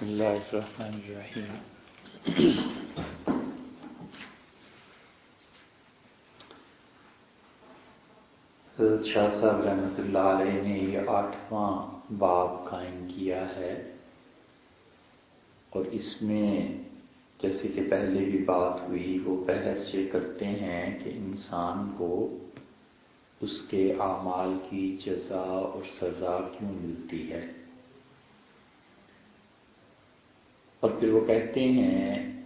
بسم الله الرحمن الرحيم. حضرت شاہ صاحب رحمۃ اللہ علیہ نے یہ آٹھواں باب قائم کیا ہے اور اس میں جیسے کہ پہلے بھی بات ہوئی، وہ بحث یہ کرتے ہیں کہ انسان کو اس کے اعمال کی جزا اور سزا کیوں ملتی ہے؟ اور پھر وہ کہتے ہیں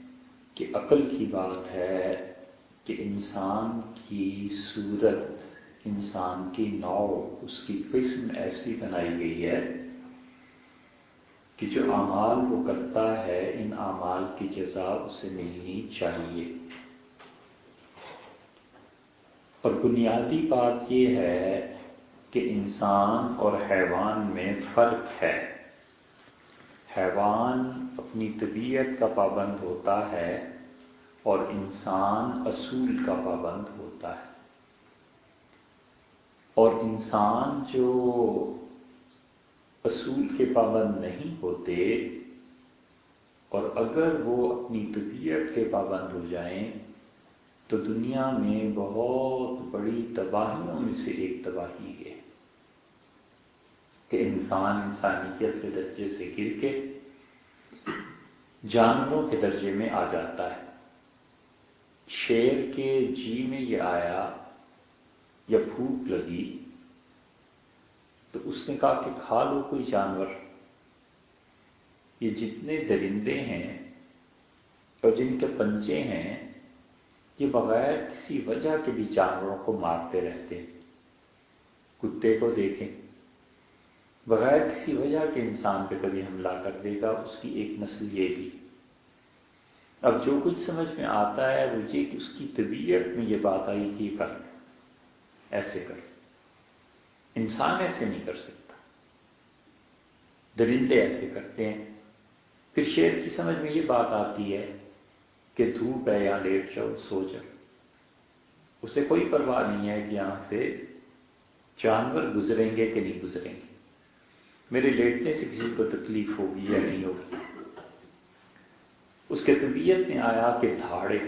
کہ عقل کی بات ہے کہ انسان کی صورت، انسان کی نو اس کی قسم ایسی بنائی گئی ہے کہ جو اعمال وہ کرتا ہے، ان اعمال کی جزا اسے ملنی چاہیے۔ اور بنیادی بات یہ ہے کہ انسان اور حیوان میں فرق ہے۔ حیوان اپنی طبیعت کا پابند ہوتا ہے اور انسان اصول کا پابند ہوتا ہے۔ اور انسان جو اصول کے پابند نہیں ہوتے اور اگر وہ اپنی طبیعت کے پابند ہو جائیں تو دنیا میں بہت بڑی تباہیوں میں سے ایک تباہی ہے کہ انسان انسانیت کے درجے سے گر کے جانوروں کے درجے میں آ جاتا ہے۔ شیر کے جی میں یہ آیا یا بھوک لگی تو اس نے کہا کہ کھا لو کوئی جانور۔ یہ جتنے درندے ہیں اور جن کے پنجے ہیں، یہ بغیر کسی وجہ کے بھی جانوروں کو مارتے رہتے۔ ہیں کتے کو دیکھیں۔ بغیر کسی وجہ کے انسان پہ کبھی حملہ کر دے گا، اس کی ایک نسل یہ بھی۔ اب جو کچھ سمجھ میں آتا ہے، وہ یہ کہ اس کی طبیعت میں یہ بات آئی کہ یہ کر ایسے کر۔ انسان ایسے نہیں کر سکتا۔ درندے ایسے کرتے ہیں۔ پھر شیر کی سمجھ میں یہ بات آتی ہے کہ دھوپ ہے یا لیٹ جاؤ، سو جاؤ۔ اسے کوئی پرواہ نہیں ہے کہ یہاں سے جانور گزریں گے کہ نہیں گزریں گے۔ میرے لیٹنے سے کسی کو تکلیف ہوگی یا نہیں ہوگی۔ اس کے طبیعت میں آیا کہ دھاڑے۔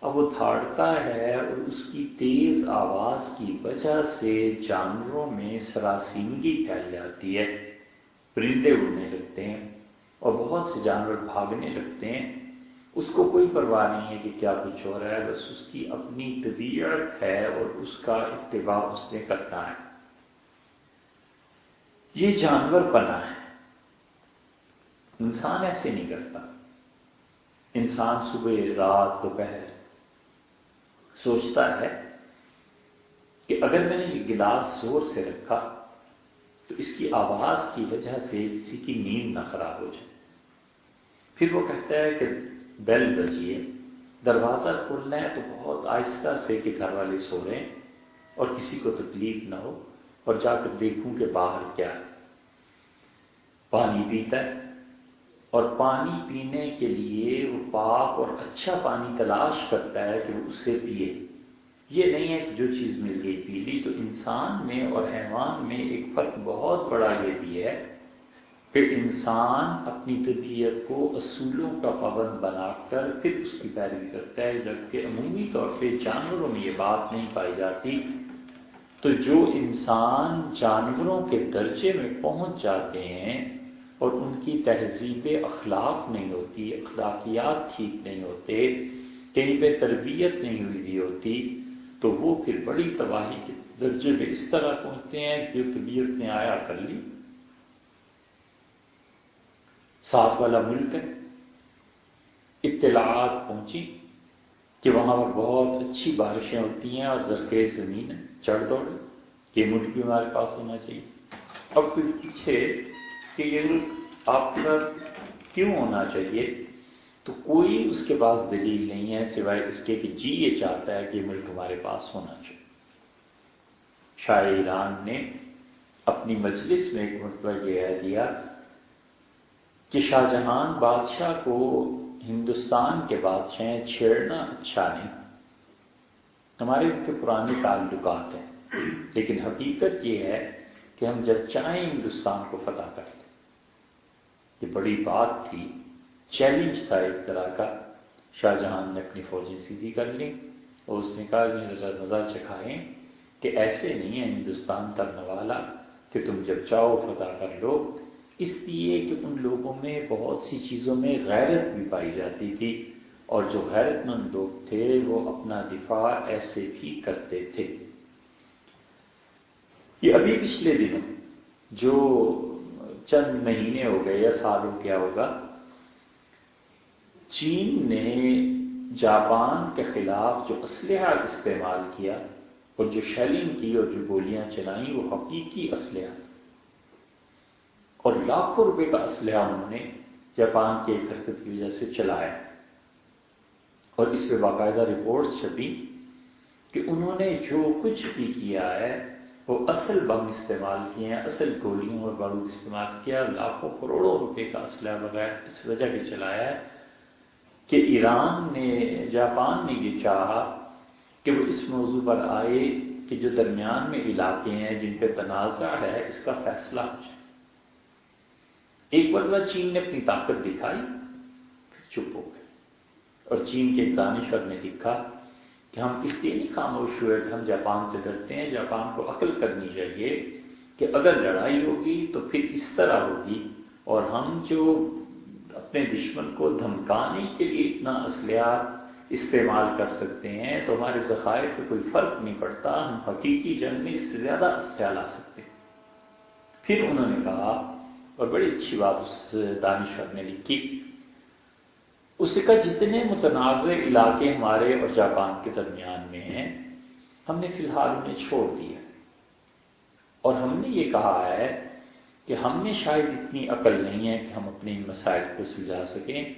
اب وہ دھاڑتا ہے اور اس کی تیز آواز کی وجہ سے جانوروں میں سراسیمگی پھیل جاتی ہے۔ پرندے اڑنے لگتے ہیں اور بہت سے جانور بھاگنے لگتے ہیں۔ اس کو کوئی پرواہ نہیں ہے کہ کیا کچھ ہو رہا ہے، بس اس کی اپنی طبیعت ہے اور اس کا اتباع اس نے کرنا ہے۔ یہ جانور پنا ہے۔ انسان ایسے نہیں کرتا۔ انسان صبح، رات، دوپہر سوچتا ہے کہ اگر میں نے یہ گلاس زور سے رکھا تو اس کی آواز کی وجہ سے کسی کی نیند نہ خراب ہو جائے۔ پھر وہ کہتا ہے کہ بیل بجیے۔ دروازہ کھولنا ہے تو بہت آہستہ سے کہ گھر والے سو رہے ہیں اور کسی کو تکلیف نہ ہو۔ اور جا کر دیکھوں کہ باہر کیا ہے۔ پانی پیتا ہے اور پانی پینے کے لیے وہ پاک اور اچھا پانی تلاش کرتا ہے کہ وہ اسے پیے۔ یہ نہیں ہے کہ جو چیز مل گئی پی لی، تو انسان میں اور حیوان میں ایک فرق بہت بڑا یہ بھی ہے کہ انسان اپنی طبیعت کو اصولوں کا پابند بنا کر پھر اس کی پیروی کرتا ہے، جبکہ عمومی طور پہ جانوروں میں یہ بات نہیں پائی جاتی تو جو انسان جانوروں کے درجے میں پہنچ جاتے ہیں اور ان کی تہذیب اخلاق نہیں ہوتی، اخلاقیات ٹھیک نہیں ہوتے، کہیں پہ تربیت نہیں ہوئی ہوتی، تو وہ پھر بڑی تباہی کے درجے میں اس طرح پہنچتے ہیں کہ طبیعت نے آیا کر لی۔ ساتھ والا ملک ہے۔ اطلاعات پہنچی کہ وہاں پر بہت اچھی بارشیں ہوتی ہیں اور زرخیز زمین ہے، چڑھ دوڑ۔ یہ ملک بھی ہمارے پاس ہونا چاہیے۔ اب پھر پیچھے کہ یہ ملک آپ کا کیوں ہونا چاہیے؟ تو کوئی اس کے پاس دلیل نہیں ہے سوائے اس کے کہ جی یہ چاہتا ہے کہ یہ ملک ہمارے پاس ہونا چاہیے۔ شاہ ایران نے اپنی مجلس میں ایک مرتبہ یہ دیا کہ شاہ جہان بادشاہ کو ہندوستان کے بادشاہ چھیڑنا اچھا نہیں۔ ہمارے ان کے پرانے تعلقات ہیں۔ لیکن حقیقت یہ ہے کہ ہم جب چاہیں ہندوستان کو فتح کر لیں۔ یہ بڑی بات تھی چیلنج تھا ایک طرح کا۔ شاہ جہان نے اپنی فوجیں سیدھی کر لی اور اس نے کہا جی، نظر چکھائیں کہ ایسے نہیں ہے، ہندوستان ترنے والا کہ تم جب چاہو فتح کر لو۔ اس لیے کہ ان لوگوں میں بہت سی چیزوں میں غیرت بھی پائی جاتی تھی اور جو غیرت مند لوگ تھے، وہ اپنا دفاع ایسے بھی کرتے تھے۔ یہ ابھی پچھلے دنوں جو چند مہینے ہو گئے یا سال ہو گیا ہوگا، چین نے جاپان کے خلاف جو اسلحہ استعمال کیا اور جو شیلنگ کی اور جو گولیاں چلائیں، وہ حقیقی اسلحہ اور لاکھوں روپے کا اسلحہ انہوں نے جاپان کے ایک حرکت کی وجہ سے چلایا۔ اور اس پہ باقاعدہ رپورٹس چھپی کہ انہوں نے جو کچھ بھی کیا ہے وہ اصل بم استعمال کیے ہیں، اصل گولیوں اور بارود استعمال کیا، لاکھوں کروڑوں روپے کا اسلحہ بغیر اس وجہ سے چلایا ہے کہ ایران نے، جاپان نے یہ چاہا کہ وہ اس موضوع پر آئے کہ جو درمیان میں علاقے ہیں جن پہ تنازع ہے، اس کا فیصلہ ہو جائے۔ ایک مرتبہ چین نے اپنی طاقت دکھائی، پھر چپ ہو گئے۔ اور چین کے دانشور نے لکھا کہ ہم اس لیے نہیں خاموش ہوئے کہ ہم جاپان سے ڈرتے ہیں، جاپان کو عقل کرنی چاہیے کہ اگر لڑائی ہوگی تو پھر اس طرح ہوگی۔ اور ہم جو اپنے دشمن کو دھمکانے کے لیے اتنا اسلحہ استعمال کر سکتے ہیں، تو ہمارے ذخائر پہ کوئی فرق نہیں پڑتا۔ ہم حقیقی جنگ میں اس سے زیادہ اسلحہ لا سکتے پھر انہوں نے کہا، اور بڑی اچھی بات اس دانشور نے لکھی اس کا جتنے متنازع علاقے ہمارے اور جاپان کے درمیان میں ہیں، ہم نے فی الحال انہیں چھوڑ دیا۔ اور ہم نے یہ کہا ہے کہ ہم نے شاید اتنی عقل نہیں ہے کہ ہم اپنے مسائل کو سلجھا سکیں،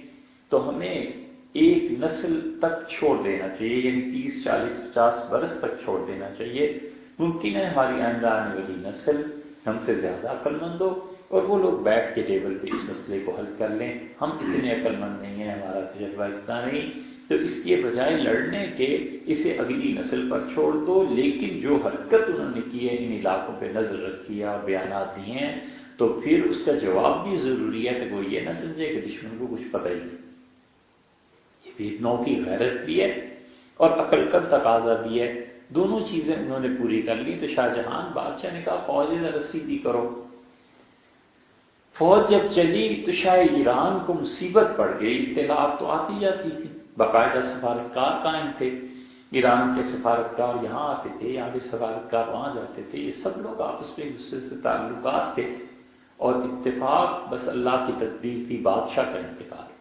تو ہمیں ایک نسل تک چھوڑ دینا چاہیے یعنی تیس، چالیس، پچاس برس تک چھوڑ دینا چاہیے۔ ممکن ہے ہماری آئندہ آنے والی نسل ہم سے زیادہ عقل مند ہو اور وہ لوگ بیٹھ کے ٹیبل پہ اس مسئلے کو حل کر لیں۔ ہم اتنے عقل مند نہیں ہیں، ہمارا تجربہ اتنا نہیں۔ تو اس کے بجائے لڑنے کے اسے اگلی نسل پر چھوڑ دو، لیکن جو حرکت انہوں نے کی ہے، ان علاقوں پہ نظر رکھی ہے بیانات دیے ہیں، تو پھر اس کا جواب بھی ضروری ہے کہ وہ یہ نہ سمجھے کہ دشمن کو کچھ پتہ ہی نہیں۔ یہ بھی نو کی غیرت بھی ہے اور عقل کا تقاضا بھی ہے۔ دونوں چیزیں انہوں نے پوری کر لی تو شاہ جہان بادشاہ نے کہا فوج رسیدی کرو۔ فوج جب چلی، تو شاید ایران کو مصیبت پڑ گئی اطلاع تو آتی جاتی تھی۔ باقاعدہ سفارتکار قائم تھے۔ ایران کے سفارتکار یہاں آتے تھے یہاں کے سفارتکار وہاں جاتے تھے۔ یہ سب لوگ آپس میں ایک دوسرے سے تعلقات تھے۔ اور اتفاق، بس اللہ کی تدبیر تھی، بادشاہ کا انتقال۔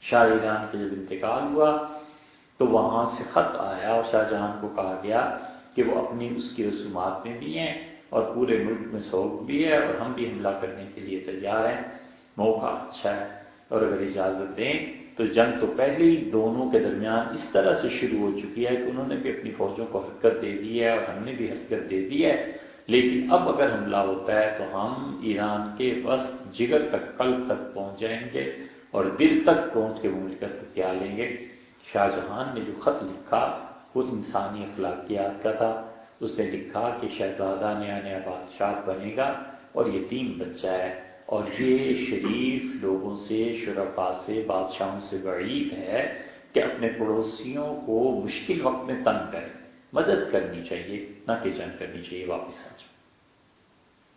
شاہ ایران کا جب انتقال ہوا، تو وہاں سے خط آیا اور شاہ جہاں کو کہا گیا کہ وہ اپنی اس کی رسومات میں بھی ہیں۔ اور پورے ملک میں سوگ بھی ہے اور ہم بھی حملہ کرنے کے لیے تیار ہیں۔ موقع اچھا ہے اور اگر اجازت دیں تو جنگ تو پہلے ہی دونوں کے درمیان اس طرح سے شروع ہو چکی ہے کہ انہوں نے بھی اپنی فوجوں کو حرکت دے دی ہے اور ہم نے بھی حرکت دے دی ہے۔ لیکن اب اگر حملہ ہوتا ہے تو ہم ایران کے بس جگر تک، قلب تک پہنچ جائیں گے اور دل تک پہنچ کے مملکت کیا لیں گے۔ شاہ جہان نے جو خط لکھا وہ انسانی اخلاقیات کا تھا۔ اس نے لکھا کہ شہزادہ نیا نیا بادشاہ بنے گا اور یہ تین بچہ ہے اور یہ شریف لوگوں سے شرفا سے، بادشاہوں سے بعید ہے کہ اپنے پڑوسیوں کو مشکل وقت میں تنگ کریں مدد کرنی چاہیے، نہ کہ جنگ کرنی چاہیے، واپس آ جائے۔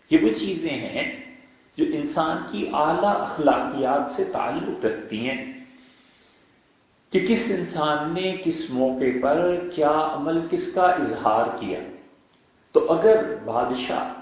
یہ وہ چیزیں ہیں جو انسان کی اعلی اخلاقیات سے تعلق رکھتی ہیں کہ کس انسان نے کس موقع پر کیا عمل، کس کا اظہار کیا۔ تو اگر بادشاہ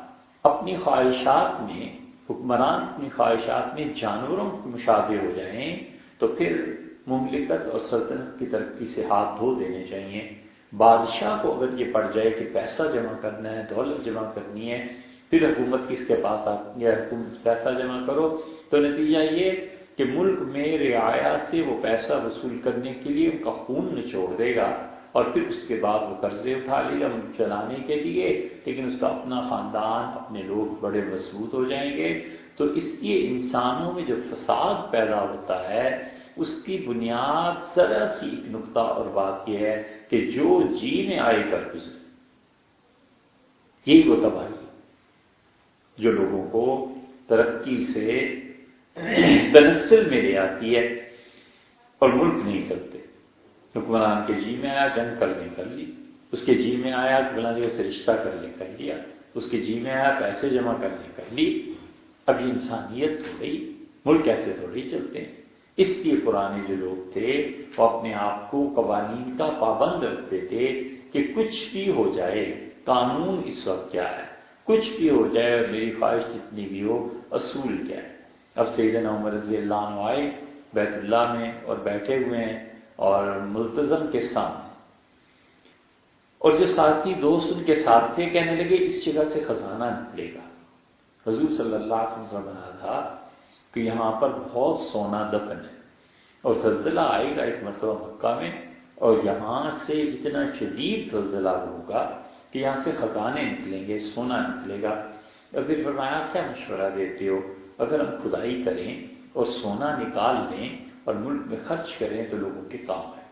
اپنی خواہشات میں، حکمران اپنی خواہشات میں جانوروں کے مشابہ ہو جائیں، تو پھر مملکت اور سلطنت کی ترقی سے ہاتھ دھو دینے چاہیے۔ بادشاہ کو اگر یہ پڑ جائے کہ پیسہ جمع کرنا ہے، دولت جمع کرنی ہے، پھر حکومت کس کے پاس آتی ہے حکومت پیسہ جمع کرو۔ تو نتیجہ یہ کہ ملک میں رعایا سے وہ پیسہ وصول کرنے کے لیے ان کا خون نچوڑ دے گا۔ اور پھر اس کے بعد وہ قرضے اٹھا لے گا ملک چلانے کے لیے، لیکن اس کا اپنا خاندان، اپنے لوگ بڑے مضبوط ہو جائیں گے۔ تو اس لیے انسانوں میں جو فساد پیدا ہوتا ہے، اس کی بنیاد ذرا سی ایک نقطہ اور بات یہ ہے کہ جو جی میں آئے کر گزرے۔ یہی وہ تباہی جو لوگوں کو ترقی سے تنسل میں لے آتی ہے اور ملک نہیں کرتے۔ حکمران کے جی میں آیا، جنگ کر لیں کر لی۔ اس کے جی میں آیا فلاں جگہ سے رشتہ کر لیں کر لیا۔ اس کے جی میں آیا، پیسے جمع کر لیں کر لی۔ اب یہ انسانیت ہو گئی ملک ایسے تھوڑی چلتے ہیں۔ اس لیے پرانے جو لوگ تھے، وہ اپنے آپ کو قوانین کا پابند رکھتے تھے کہ کچھ بھی ہو جائے، قانون اس وقت کیا ہے؟ کچھ بھی ہو جائے اور میری خواہش جتنی بھی ہو، اصول کیا ہے؟ اب سیدنا عمر رضی اللہ عنہ آئے، بیت اللہ میں اور بیٹھے ہوئے ہیں۔ اور ملتظم کے سامنے اور جو ساتھی دوست ان کے ساتھ تھے، کہنے لگے، اس جگہ سے خزانہ نکلے گا۔ حضور صلی اللہ علیہ وسلم بنا تھا کہ یہاں پر بہت سونا دفن ہے۔ اور زلزلہ آئے گا ایک مرتبہ مکہ میں، اور یہاں سے اتنا شدید زلزلہ ہوگا کہ یہاں سے خزانے نکلیں گے، سونا نکلے گا۔ اور پھر فرمایا، کیا مشورہ دیتے ہو؟ اگر ہم کھدائی کریں اور سونا نکال لیں اور ملک میں خرچ کریں تو لوگوں کے کام ہے۔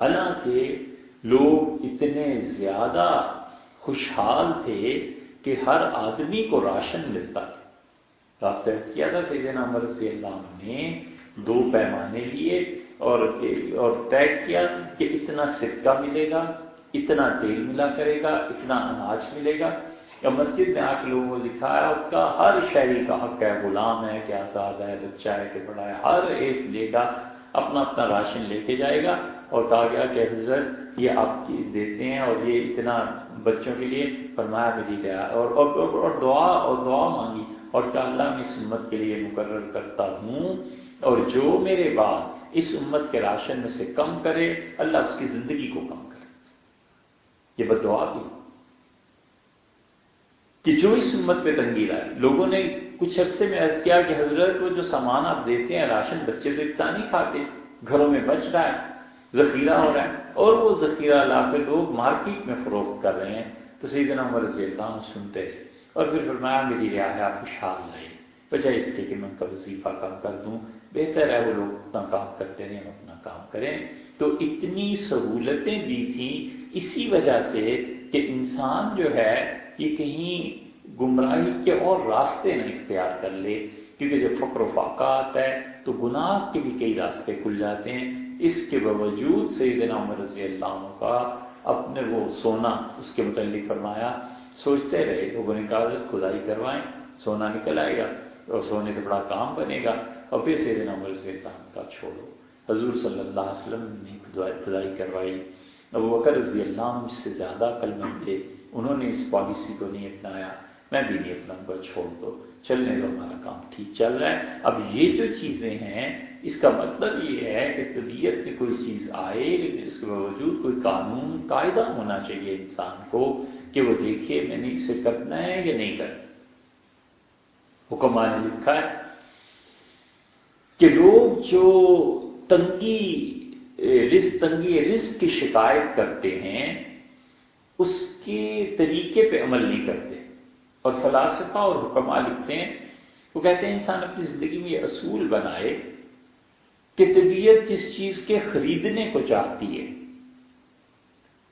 حالانکہ لوگ اتنے زیادہ خوشحال تھے کہ ہر آدمی کو راشن ملتا تھا۔ کیا تھا سیدنا عمر رضی اللہ نے؟ دو پیمانے لیے اور اور طے کیا کہ اتنا سکہ ملے گا، اتنا تیل ملا کرے گا، اتنا اناج ملے گا۔ یا مسجد میں آ کے لوگوں کو دکھایا اس کا ہر شہری کا حق ہے غلام ہے کہ آزاد ہے بچہ ہے کہ بڑا ہے ہر ایک لے گا اپنا اپنا راشن لے کے جائے گا۔ اور کہا گیا کہ حضرت یہ آپ کی دیتے ہیں اور یہ اتنا بچوں کے لیے فرمایا ملی گیا۔ اور اور, اور, اور دعا اور دعا مانگی اور کیا اللہ میں اس امت کے لیے مقرر کرتا ہوں اور جو میرے بعد اس امت کے راشن میں سے کم کرے اللہ اس کی زندگی کو کم کرے۔ یہ بد دعا بھی کہ جو اس امت پہ تنگی لائے لوگوں نے کچھ عرصے میں عرض کیا کہ حضرت وہ جو سامان آپ دیتے ہیں، راشن بچے تو اتنا نہیں کھاتے، گھروں میں بچ رہا ہے، ذخیرہ ہو رہا ہے، اور وہ ذخیرہ لا کے لوگ مارکیٹ میں فروخت کر رہے ہیں۔ تو سیدنا عمر رضی اللہ عنہ سنتے ہیں اور پھر فرمایا، میری ریا ہے آپ خوشحال رہے بجائے اس کے کہ میں ان کا وظیفہ کم کر دوں۔ بہتر ہے وہ لوگ اپنا کام کرتے رہیں اپنا کام کریں۔ تو اتنی سہولتیں دی تھیں، اسی وجہ سے کہ انسان جو ہے یہ کہیں گمراہی کے اور راستے نہ اختیار کر لے، کیونکہ جب فقر و فاقہ آتا ہے تو گناہ کے بھی کئی راستے کھل جاتے ہیں۔ اس کے باوجود سیدنا عمر رضی اللہ عنہ کا اپنے وہ سونا، اس کے متعلق فرمایا، سوچتے رہے لوگوں نے کہا کھدائی کروائیں، سونا نکل آئے گا اور سونے سے بڑا کام بنے گا۔ اور پھر سیدنا عمر رضی اللہ عنہ کا چھوڑو۔ حضور صلی اللہ علیہ وسلم نے کھدائی کروائی۔ ابو بکر رضی اللہ عنہ سے زیادہ کلمند تھے۔ انہوں نے اس پالیسی کو نہیں اپنایا، میں بھی نہیں اپنا کو چھوڑ دو۔ چلنے دو، ہمارا کام ٹھیک چل رہا ہے۔ اب یہ جو چیزیں ہیں، اس کا مطلب یہ ہے کہ طبیعت میں کوئی چیز آئے، لیکن اس کے باوجود کوئی قانون قاعدہ ہونا چاہیے انسان کو کہ وہ دیکھے میں نے اسے کرنا ہے یا نہیں کرنا۔ حکم نے لکھا ہے کہ لوگ جو تنگی رزق تنگی، رزق کی شکایت کرتے ہیں اس کے طریقے پہ عمل نہیں کرتے۔ اور فلاسفہ اور حکمہ لکھتے ہیں، وہ کہتے ہیں انسان اپنی زندگی میں یہ اصول بنائے کہ طبیعت جس چیز کے خریدنے کو چاہتی ہے،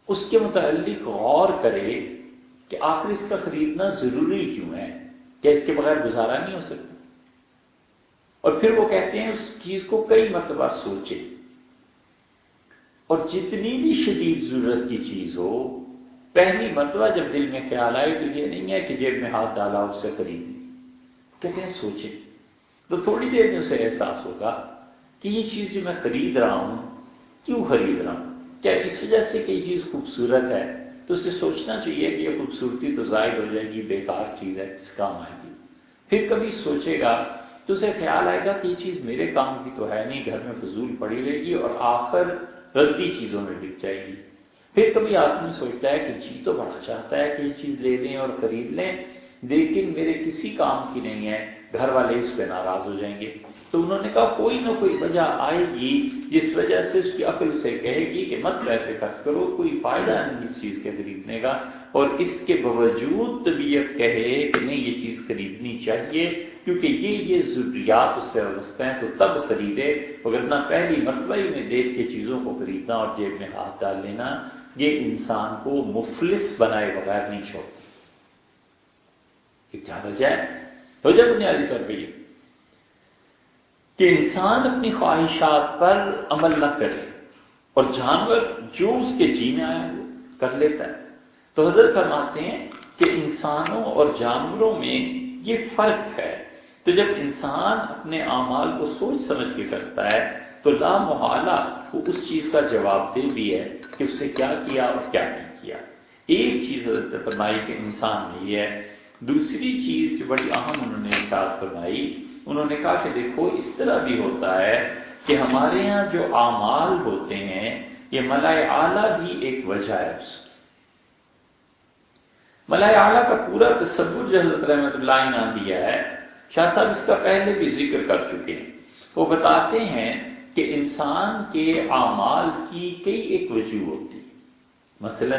اس کے متعلق غور کرے کہ آخر اس کا خریدنا ضروری کیوں ہے، کیا اس کے بغیر گزارا نہیں ہو سکتا؟ اور پھر وہ کہتے ہیں اس چیز کو کئی مرتبہ سوچے۔ اور جتنی بھی شدید ضرورت کی چیز ہو پہلی مرتبہ جب دل میں خیال آئے تو یہ نہیں ہے کہ جیب میں ہاتھ ڈالا اس سے خرید لی کہتے ہیں سوچے تو تھوڑی دیر میں اسے احساس ہوگا کہ یہ چیز جو میں خرید رہا ہوں، کیوں خرید رہا ہوں؟ کیا اس وجہ سے کہ یہ چیز خوبصورت ہے؟ تو اسے سوچنا چاہیے کہ یہ خوبصورتی تو ظاہر ہو جائے گی، بیکار چیز ہے کس کام آئے گی۔ پھر کبھی سوچے گا تو اسے خیال آئے گا کہ یہ چیز میرے کام کی تو ہے نہیں، گھر میں فضول پڑی رہے گی اور آخر ردی چیزوں میں بک جائے گی۔ پھر کبھی آدمی سوچتا ہے کہ جی تو بڑا چاہتا ہے کہ یہ چیز لے لیں اور خرید لیں، لیکن میرے کسی کام کی نہیں ہے، گھر والے اس پہ ناراض ہو جائیں گے۔ تو انہوں نے کہا، کوئی نہ کوئی وجہ آئے گی، جس وجہ سے اس کی عقل سے کہے گی کہ مت پیسے خرچ کرو، کوئی فائدہ نہیں اس چیز کے خریدنے کا۔ اور اس کے باوجود طبیعت کہے کہ نہیں، یہ چیز خریدنی چاہیے، کیونکہ یہ یہ ضروریات اس سے وابستہ ہیں، تو تب خریدے۔ اگر نہ پہلی مرتبہ ہی میں دیکھ کے چیزوں کو خریدنا اور جیب میں ہاتھ ڈال لینا یہ انسان کو مفلس بنائے بغیر نہیں چھوڑتی۔ کیا وجہ ہے؟ وجہ بنیادی طور پہ یہ کہ انسان اپنی خواہشات پر عمل نہ کرے اور جانور جو اس کے جی میں آیا وہ کر لیتا ہے۔ تو حضرت فرماتے ہیں کہ انسانوں اور جانوروں میں یہ فرق ہے۔ تو جب انسان اپنے اعمال کو سوچ سمجھ کے کرتا ہے تو لا محالہ وہ اس چیز کا جواب دے بھی ہے کہ اس سے کیا کیا اور کیا نہیں کیا۔ ایک چیز حضرت فرمائی کہ انسان میں یہ ہے۔ دوسری چیز جو بڑی اہم انہوں نے ارشاد فرمائی، انہوں نے کہا کہ دیکھو، اس طرح بھی ہوتا ہے کہ ہمارے یہاں جو اعمال ہوتے ہیں، یہ ملائے اعلیٰ بھی ایک وجہ ہے اس کی۔ ملائے اعلیٰ کا پورا تصور جو حضرت رحمت اللہ نے دیا ہے، شاہ صاحب اس کا پہلے بھی ذکر کر چکے ہیں۔ وہ بتاتے ہیں کہ انسان کے اعمال کی کئی ایک وجوہ ہوتی مثلا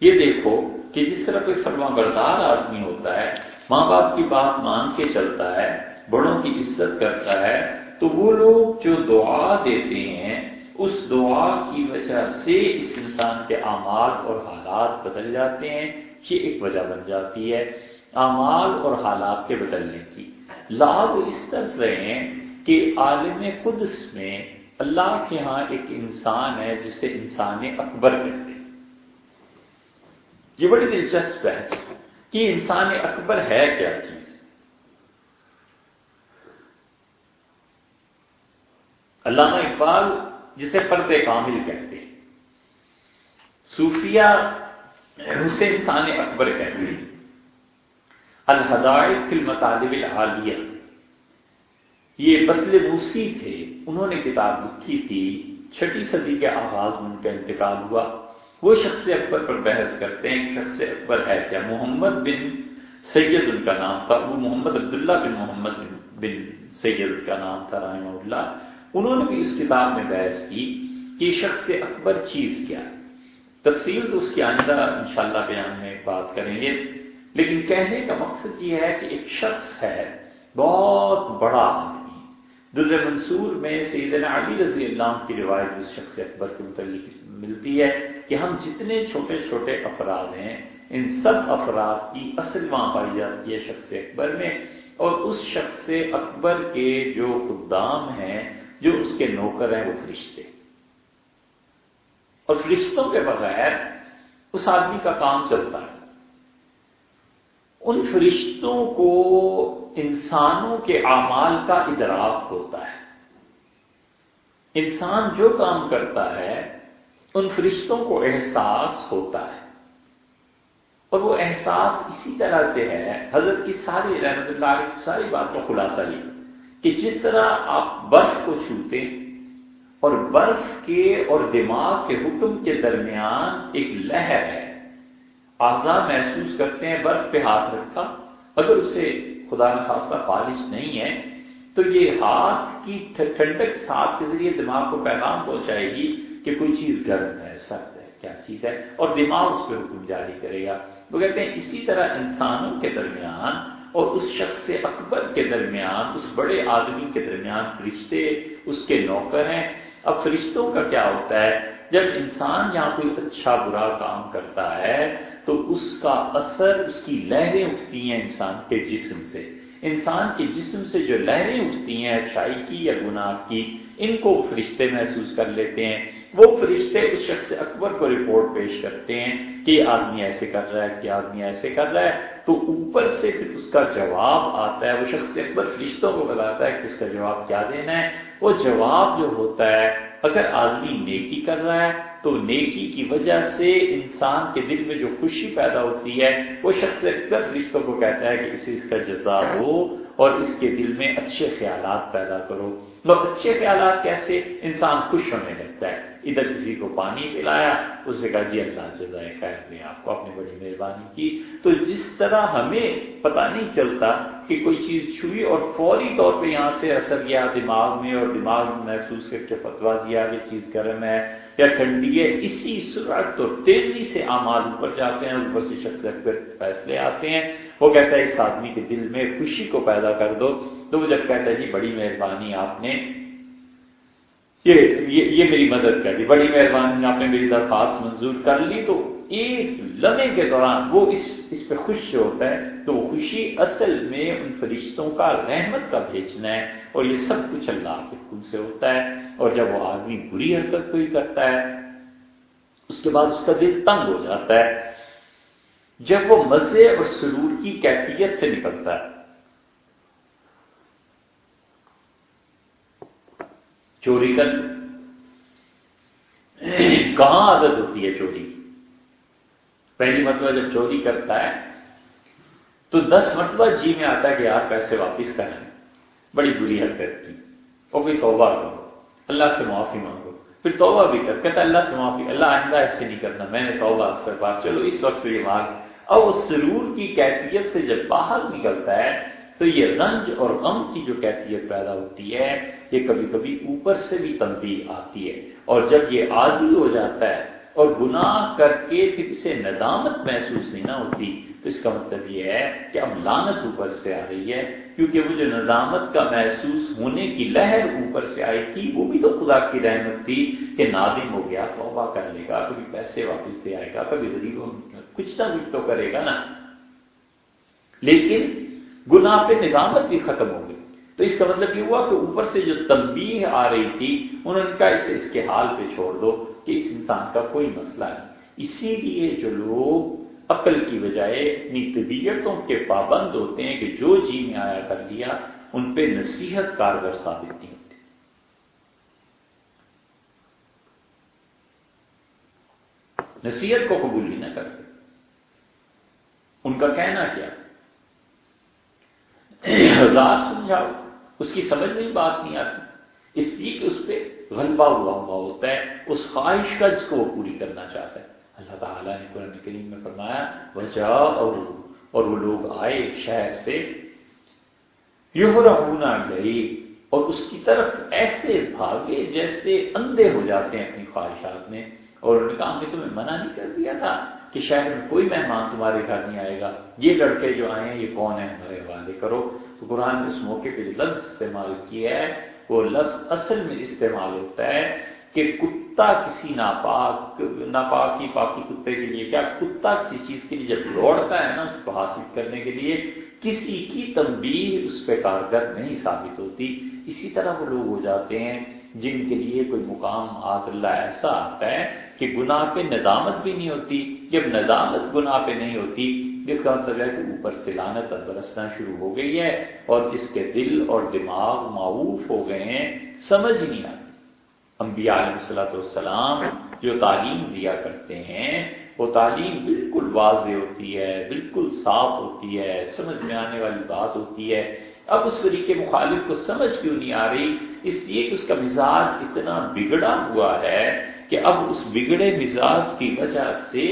یہ دیکھو کہ جس طرح کوئی فرما بردار آدمی ہوتا ہے، ماں باپ کی بات مان کے چلتا ہے، بڑوں کی عزت کرتا ہے، تو وہ لوگ جو دعا دیتے ہیں، اس دعا کی وجہ سے اس انسان کے اعمال اور حالات بدل جاتے ہیں۔ یہ ایک وجہ بن جاتی ہے، اعمال اور حالات کے بدلنے کی۔ لاب اس طرح رہے ہیں کہ عالم قدس میں اللہ کے ہاں ایک انسان ہے جسے انسان اکبر کہتے ہیں۔ یہ بڑی دلچسپ ہے کہ انسان اکبر ہے کیا چیز؟ علامہ اقبال جسے فرد کامل کہتے ہیں۔ صوفیہ اسے انسان اکبر کہتے ہیں۔ الحدائق فی المطالب العالیہ۔ یہ بطل موسی تھے، انہوں نے کتاب لکھی تھی، چھٹی صدی کے آغاز میں ان کا انتقال ہوا۔ وہ شخص اکبر پر بحث کرتے ہیں، شخص اکبر ہے کیا؟ محمد بن سید ان کا نام تھا۔ وہ محمد عبداللہ بن محمد بن سید ان کا نام تھا، رحمہ اللہ۔ انہوں نے بھی اس کتاب میں بحث کی کہ شخص اکبر چیز کیا ہے۔ تفصیل تو اس کی آئندہ انشاءاللہ بیان میں بات کریں گے، لیکن کہنے کا مقصد یہ ہے کہ ایک شخص ہے، بہت بڑا در منصور میں سیدنا علی رضی اللہ کی روایت اس شخص اکبر کے متعلق ملتی ہے کہ ہم جتنے چھوٹے چھوٹے افراد ہیں، ان سب افراد کی اصل وہاں پائی جاتی ہے شخص اکبر میں۔ اور اس شخص اکبر کے جو خدام ہیں، جو اس کے نوکر ہیں، وہ فرشتے۔ اور فرشتوں کے بغیر اس آدمی کا کام چلتا ہے۔ ان فرشتوں کو انسانوں کے اعمال کا ادراک ہوتا ہے۔ انسان جو کام کرتا ہے، ان فرشتوں کو احساس ہوتا ہے۔ اور وہ احساس اسی طرح سے ہے، حضرت کی ساری رحمت اللہ کی ساری بات کا خلاصہ یہ کہ جس طرح آپ برف کو چھوتے اور برف کے اور دماغ کے حکم کے درمیان ایک لہر ہے، آزاد محسوس کرتے ہیں برف پہ ہاتھ رکھا، اگر اسے خدا نخواستہ خالص نہیں ہے، تو یہ ہاتھ کی ٹھنڈک ساتھ کے ذریعے دماغ کو پیغام پہنچائے گی کہ کوئی چیز گرم ہے، سخت ہے، کیا چیز ہے؟ اور دماغ اس پہ حکم جاری کرے گا۔ وہ کہتے ہیں، اسی طرح انسانوں کے درمیان اور اس شخص سے اکبر کے درمیان، اس بڑے آدمی کے درمیان فرشتے، اس کے نوکر ہیں۔ اب فرشتوں کا کیا ہوتا ہے؟ جب انسان یہاں کوئی اچھا برا کام کرتا ہے تو اس کا اثر، اس کی لہریں اٹھتی ہیں انسان کے جسم سے۔ انسان کے جسم سے جو لہریں اٹھتی ہیں، اچھائی کی یا گناہ کی، ان کو فرشتے محسوس کر لیتے ہیں۔ وہ فرشتے اس شخص اکبر کو رپورٹ پیش کرتے ہیں کہ یہ آدمی ایسے کر رہا ہے، کہ آدمی ایسے کر رہا ہے۔ تو اوپر سے پھر اس کا جواب آتا ہے۔ وہ شخص اکبر فرشتوں کو بتاتا ہے کہ اس کا جواب کیا دینا ہے۔ وہ جواب جو ہوتا ہے، اگر آدمی نیکی کر رہا ہے تو نیکی کی وجہ سے انسان کے دل میں جو خوشی پیدا ہوتی ہے، وہ شخص اکثر رشتوں کو کہتا ہے کہ اسے اس کا جزا ہو اور اس کے دل میں اچھے خیالات پیدا کرو۔ لوگ اچھے خیالات کیسے؟ انسان خوش ہونے لگتا ہے۔ ادھر کسی کو پانی پلایا، اس سے کہا جی اللہ جزائے خیر نے آپ کو اپنی بڑی مہربانی کی۔ تو جس طرح ہمیں پتہ نہیں چلتا کہ کوئی چیز چھوئی اور فوری طور پہ یہاں سے اثر گیا دماغ میں اور دماغ میں محسوس کر کے فتوا دیا کہ چیز گرم ہے یا ٹھنڈی ہے اسی سرعت اور تیزی سے آماد اوپر جاتے ہیں اوپر سے شخص پھر فیصلے آتے ہیں۔ وہ کہتا ہے، اس آدمی کے دل میں خوشی کو پیدا کر دو۔ تو وہ جب کہتا ہے جی بڑی مہربانی آپ نے یہ یہ میری مدد کر دی۔ بڑی مہربانی آپ نے میری درخواست منظور کر لی۔ تو ایک لمحے کے دوران وہ اس اس پہ خوش ہوتا ہے تو وہ خوشی اصل میں ان فرشتوں کا رحمت کا بھیجنا ہے اور یہ سب کچھ اللہ کے حکم سے ہوتا ہے اور جب وہ آدمی بری حرکت کوئی کرتا ہے، اس کے بعد اس کا دل تنگ ہو جاتا ہے۔ جب وہ مزے اور سرور کی کیفیت سے نکلتا ہے۔ چوری کر کہاں عادت ہوتی ہے چوری کی؟ پہلی مرتبہ جب چوری کرتا ہے، تو دس مرتبہ جی میں آتا ہے کہ یار پیسے واپس کریں بڑی بری حرکت کی۔ اور پھر توبہ کرو۔ اللہ سے معافی مانگو۔ پھر توبہ بھی کر۔ کہتا اللہ سے معافی۔ اللہ آئندہ ایسے نہیں کرنا۔ میں نے توبہ سر چلو، اس وقت یہ مانگ اب اس سرور کی کیفیت سے جب باہر نکلتا ہے، تو یہ رنج اور غم کی جو کیفیت پیدا ہوتی ہے، یہ کبھی کبھی اوپر سے بھی تنبیہ آتی ہے۔ اور جب یہ عادی ہو جاتا ہے اور گناہ کر کے پھر اسے ندامت محسوس نہیں نہ ہوتی۔ تو اس کا مطلب یہ ہے کہ اب لانت اوپر سے آ رہی ہے، کیونکہ وہ جو ندامت کا محسوس ہونے کی لہر اوپر سے آئی تھی، وہ بھی تو خدا کی رحمت تھی کہ نادم ہو گیا، توبہ کر لے گا، کبھی پیسے واپس دے آئے گا، کبھی غریبوں کچھ نہ کچھ تو کرے گا نا۔ لیکن گناہ پہ نظامت بھی ختم ہو گئی۔ تو اس کا مطلب یہ ہوا کہ اوپر سے جو تنبیہ آ رہی تھی، انہوں نے کہا اسے اس کے حال پہ چھوڑ دو۔ کہ اس انسان کا کوئی مسئلہ نہیں۔ اسی لیے جو لوگ عقل کی بجائے اپنی طبیعتوں کے پابند ہوتے ہیں کہ جو جی میں آیا کر لیا، ان پہ نصیحت کارگر ثابت نہیں ہوتی نصیحت کو قبول نہیں نہ کرتے۔ ان کا کہنا کیا؟ ہزار سمجھاؤ، اس کی سمجھ میں بات نہیں آتی۔ اس لیے کہ اس پہ غلبہ ہوا ہوا ہوتا ہے، اس خواہش کا جس کو وہ پوری کرنا چاہتا ہے۔ اللہ تعالیٰ نے قرآن کریم میں فرمایا وجہ اور وہ لوگ آئے شہر سے۔ یہ رہونا گئی اور اس کی طرف ایسے بھاگے جیسے اندھے ہو جاتے ہیں اپنی خواہشات میں۔ اور انہوں نے کہا نے تمہیں منع نہیں کر دیا تھا کہ شہر میں کوئی مہمان تمہارے گھر نہیں آئے گا۔ یہ لڑکے جو آئے ہیں، یہ کون ہیں؟ ہمارے حوالے کرو۔ تو قرآن نے اس موقع پہ جو لفظ استعمال کیا ہے وہ لفظ اصل میں استعمال ہوتا ہے کہ کتا کسی ناپاک ناپاکی پاکی کتے کے لیے، کیا کتا کسی چیز کے لیے جب دوڑتا ہے نا، اس کو حاصل کرنے کے لیے کسی کی تنبیہ اس پہ کارگر نہیں ثابت ہوتی۔ اسی طرح وہ لوگ ہو جاتے ہیں جن کے لیے کوئی مقام آز اللہ ایسا آتا ہے کہ گناہ پہ ندامت بھی نہیں ہوتی۔ جب ندامت گناہ پہ نہیں ہوتی جس کا مطلب ہے کہ اوپر سے لانت برسنا شروع ہو گئی ہے اور اس کے دل اور دماغ معروف ہو گئے ہیں، سمجھ نہیں آتی۔ انبیاء علیہ السلاۃ والسلام جو تعلیم دیا کرتے ہیں، وہ تعلیم بالکل واضح ہوتی ہے، بالکل صاف ہوتی ہے، سمجھ میں آنے والی بات ہوتی ہے۔ اب اس طریقے مخالف کو سمجھ کیوں نہیں آ رہی؟ اس لیے کہ اس کا مزاج اتنا بگڑا ہوا ہے کہ اب اس بگڑے مزاج کی وجہ سے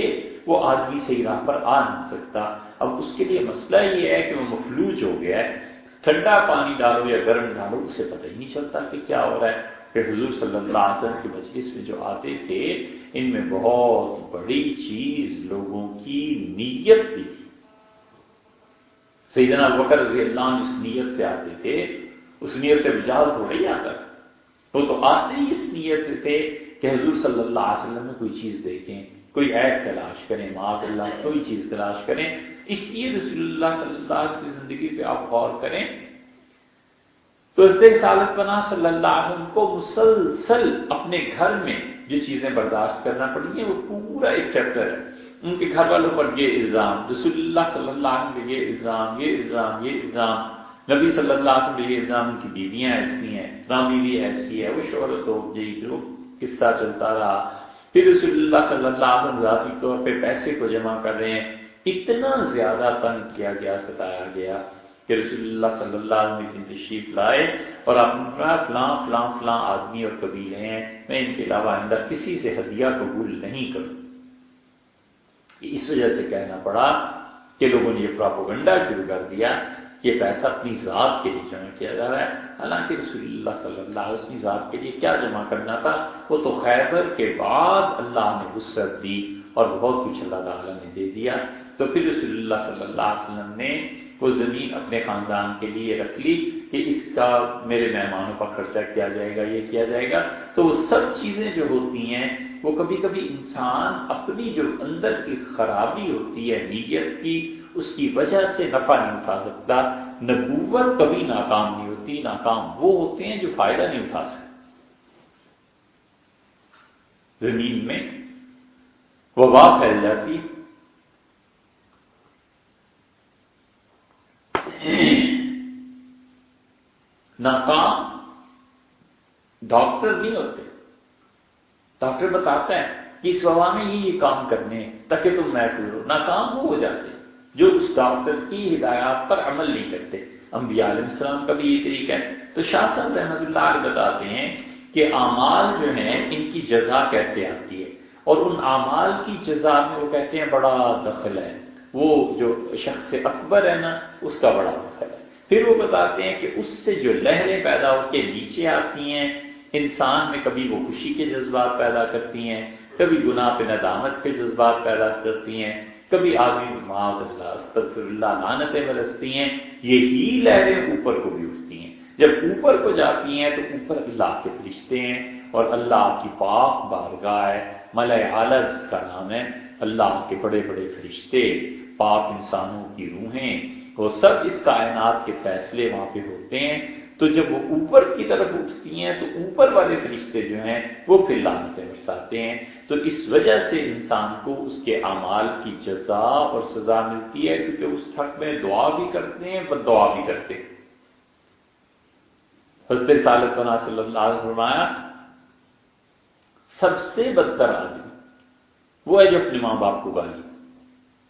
وہ آدمی صحیح راہ پر آ نہیں سکتا۔ اب اس کے لیے مسئلہ یہ ہے کہ وہ مفلوج ہو گیا ہے۔ ٹھنڈا پانی ڈالو یا گرم ڈالو، اسے پتہ ہی نہیں چلتا کہ کیا ہو رہا ہے۔ پھر حضور صلی اللہ علیہ وسلم کے مجلس میں جو آتے تھے، ان میں بہت بڑی چیز لوگوں کی نیت بھی تھی۔ سیدنا بکر رضی اللہ عنہ اس نیت سے آتے تھے، اس نیت سے رجال تھوڑا ہی آتا وہ تو آتے ہی اس نیت سے تھے کہ حضور صلی اللہ علیہ وسلم میں کوئی چیز دیکھیں۔ کوئی عیب تلاش کریں، معاذ اللہ، کوئی چیز تلاش کریں۔ اس لیے رسول اللہ صلی اللہ علیہ وسلم کی زندگی پہ آپ غور کریں۔ تو اس سالت پناہ صلی اللہ علیہ وسلم کو مسلسل اپنے گھر میں جو چیزیں برداشت کرنا پڑی ہیں، وہ پورا ایک چیپٹر ہے۔ ان کے گھر والوں پر یہ الزام، رسول اللہ صلی اللہ علیہ وسلم یہ الزام یہ الزام یہ الزام۔ نبی صلی اللہ علیہ وسلم یہ الزام، ان کی بیویاں ایسی ہیں اسلامی ایسی ہے، وہ شہرت ہو گئی جو قصہ چلتا رہا۔ پھر رسول اللہ صلی اللہ علیہ وسلم ذاتی طور پہ پیسے کو جمع کر رہے ہیں۔ اتنا زیادہ تنگ کیا گیا، ستایا گیا کہ رسول اللہ صلی اللہ علیہ وسلم تشریف لائے اور اپنا فلاں فلاں فلاں آدمی اور قبیلے ہیں، میں ان کے علاوہ اندر کسی سے ہدیہ قبول نہیں کروں۔ اس وجہ سے کہنا پڑا کہ لوگوں نے یہ پراپوگنڈا شروع کر دیا یہ پیسہ اپنی ذات کے لیے جمع کیا جا رہا ہے۔ حالانکہ رسول اللہ صلی اللہ علیہ وسلم ذات کے لیے کیا جمع کرنا تھا؟ وہ تو خیبر کے بعد اللہ نے وسعت دی اور بہت کچھ اللہ تعالیٰ نے دے دیا۔ تو پھر رسول اللہ صلی اللہ علیہ وسلم نے وہ زمین اپنے خاندان کے لیے رکھ لی کہ اس کا میرے مہمانوں پر خرچہ کیا جائے گا، یہ کیا جائے گا۔ تو وہ سب چیزیں جو ہوتی ہیں، وہ کبھی کبھی انسان اپنی جو اندر کی خرابی ہوتی ہے، نیت کی اس کی وجہ سے نفع نہیں اٹھا سکتا۔ نبوت کبھی ناکام نہیں ہوتی، ناکام وہ ہوتے ہیں جو فائدہ نہیں اٹھا سکتے۔ زمین میں وبا پھیل جاتی۔ ناکام ڈاکٹر نہیں ہوتے۔ ڈاکٹر بتاتا ہے کہ اس وبا میں یہ کام کرنے تاکہ تم محفوظ ہو۔ ناکام وہ ہو جاتے جو اس ڈاکٹر کی ہدایات پر عمل نہیں کرتے۔ انبیاء علیہ السلام کا بھی یہ طریقہ ہے۔ تو شاہ صاحب رحمۃ اللہ علیہ بتاتے ہیں کہ اعمال جو ہیں، ان کی جزا کیسے آتی ہے؟ اور ان اعمال کی جزا میں وہ کہتے ہیں، بڑا دخل ہے۔ وہ جو شخص اکبر ہے نا، اس کا بڑا دخل ہے۔ پھر وہ بتاتے ہیں کہ اس سے جو لہریں پیدا ہو کے نیچے آتی ہیں، انسان میں کبھی وہ خوشی کے جذبات پیدا کرتی ہیں، کبھی گناہ پہ ندامت کے جذبات پیدا کرتی ہیں۔ کبھی آدمی معاذ اللہ استغفر اللہ لانتیں برستی ہیں، یہی لہریں اوپر کو بھی اٹھتی ہیں۔ جب اوپر کو جاتی ہیں تو اوپر اللہ کے فرشتے ہیں اور اللہ کی پاک بارگاہ ہے۔ ملئ اعلیٰ جس کا نام ہے، اللہ کے بڑے بڑے فرشتے، پاک انسانوں کی روحیں، وہ سب اس کائنات کے فیصلے وہاں پہ ہوتے ہیں۔ تو جب وہ اوپر کی طرف اٹھتی ہیں، تو اوپر والے فرشتے جو ہیں، وہ پھر لانتیں برساتے ہیں۔ تو اس وجہ سے انسان کو اس کے اعمال کی جزا اور سزا ملتی ہے، کیونکہ اس حق میں دعا بھی کرتے ہیں بد دعا بھی کرتے ہیں۔ حضرت سالت بنا صلی اللہ علیہ فرمایا، سب سے بدتر آدمی، وہ ہے جو اپنے ماں باپ کو گالی۔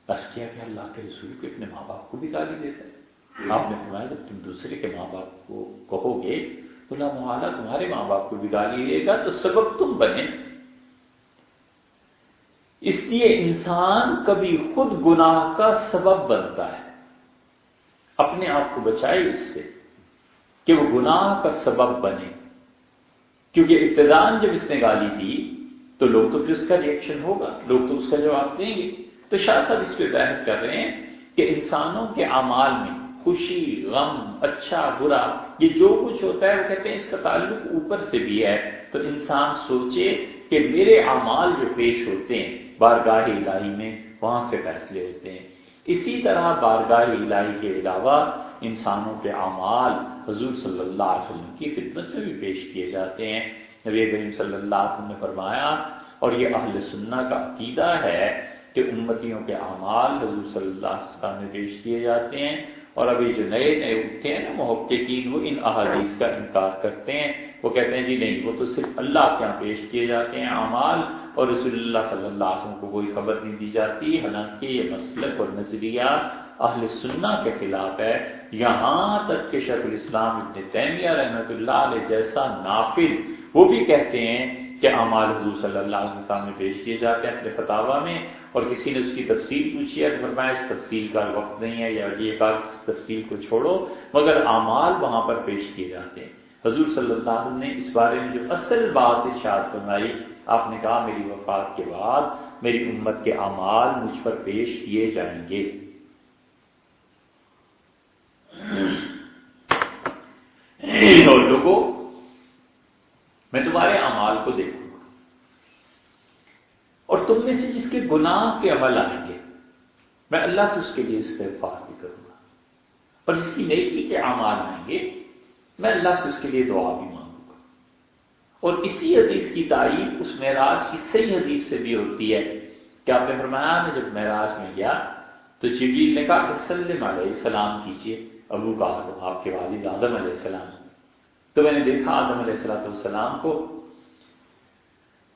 بس کیا کہ اللہ کے رسول کو اپنے ماں باپ کو بھی گالی دیتا ہے۔ آپ نے فرمایا جب تم دوسرے کے ماں باپ کو کہو گے، تو اللہ محالہ تمہارے ماں باپ کو بھی گالی دے گا، تو سبب تم بنے۔ اس لیے انسان کبھی خود گناہ کا سبب بنتا ہے۔ اپنے آپ کو بچائے اس سے کہ وہ گناہ کا سبب بنے۔ کیونکہ ابتدان جب اس نے گالی دی، تو لوگ تو پھر اس کا ریئیکشن ہوگا، لوگ تو اس کا جواب دیں گے۔ تو شاہ صاحب اس پہ بحث کر رہے ہیں کہ انسانوں کے اعمال میں خوشی، غم اچھا برا، یہ جو کچھ ہوتا ہے، وہ کہتے ہیں اس کا تعلق اوپر سے بھی ہے۔ تو انسان سوچے کہ میرے اعمال جو پیش ہوتے ہیں، بارگاہ الہی میں وہاں سے فیصلے ہوتے ہیں۔ اسی طرح بارگاہ الہی کے علاوہ انسانوں کے اعمال حضور صلی اللہ علیہ وسلم کی خدمت میں بھی پیش کیے جاتے ہیں۔ نبی کریم صلی اللہ علیہ وسلم نے فرمایا، اور یہ اہل سننا کا عقیدہ ہے کہ امتیوں کے اعمال حضور صلی اللہ علیہ وسلم میں پیش کیے جاتے ہیں۔ اور ابھی جو نئے نئے اٹھتے ہیں نا، محققین، وہ ان احادیث کا انکار کرتے ہیں۔ وہ کہتے ہیں جی نہیں، وہ تو صرف اللہ کے یہاں پیش کیے جاتے ہیں اعمال اور رسول اللہ صلی اللہ علیہ وسلم کو کوئی خبر نہیں دی جاتی۔ حالانکہ یہ مسلک اور نظریہ اہل سننا کے خلاف ہے۔ یہاں تک کہ شیخ الاسلام ابن تیمیہ رحمۃ اللہ علیہ جیسا نافذ، وہ بھی کہتے ہیں کہ اعمال حضور صلی اللہ علیہ وسلم سامنے پیش کیے جاتے ہیں اپنے فتوا میں۔ اور کسی نے اس کی تفصیل پوچھی ہے، تو فرمایا اس تفصیل کا وقت نہیں ہے یا یہ کہا اس تفصیل کو چھوڑو، مگر اعمال وہاں پر پیش کیے جاتے ہیں۔ حضور صلی اللہ علیہ وسلم نے اس بارے میں جو اصل بات اشاعت فرمائی، آپ نے کہا میری وفات کے بعد میری امت کے اعمال مجھ پر پیش کیے جائیں گے۔ اور لوگوں، میں تمہارے اعمال کو دیکھوں۔ اور تم میں سے جس کے گناہ کے عمل آئیں گے، میں اللہ سے اس کے لیے استغفار بھی کروں گا۔ اور جس کی نیکی کے اعمال آئیں گے، میں اللہ سے اس کے لیے دعا بھی مانگوں گا۔ اور اسی حدیث کی تعریف اس معراج کی صحیح حدیث سے بھی ہوتی ہے۔ کہ آپ نے فرمایا میں جب معراج میں گیا تو جبریل نے کہا کہ سلم علیہ السلام کیجیے، ابو کا آدم آپ کے والد آدم علیہ السلام۔ تو میں نے دیکھا آدم علیہ السلام کو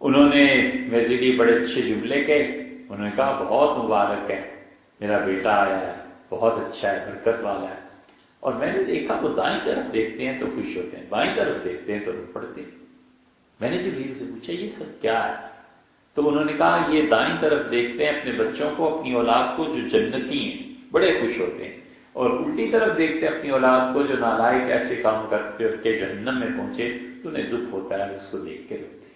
انہوں نے میرے لیے بڑے اچھے جملے کہے۔ انہوں نے کہا، بہت مبارک ہے، میرا بیٹا آیا ہے، بہت اچھا ہے، برکت والا ہے۔ اور میں نے دیکھا تو دائیں طرف دیکھتے ہیں تو خوش ہوتے ہیں، بائیں طرف دیکھتے ہیں تو رو پڑتے ہیں۔ میں نے جب سے پوچھا، یہ سب کیا ہے؟ تو انہوں نے کہا، یہ دائیں طرف دیکھتے ہیں، اپنے بچوں کو، اپنی اولاد کو جو جنتی ہیں، بڑے خوش ہوتے ہیں۔ اور الٹی طرف دیکھتے ہیں، اپنی اولاد کو جو نالائق ایسے کام کرتے اس کے جہنم میں پہنچے، تو انہیں دکھ ہوتا ہے اس کو دیکھ کے روتے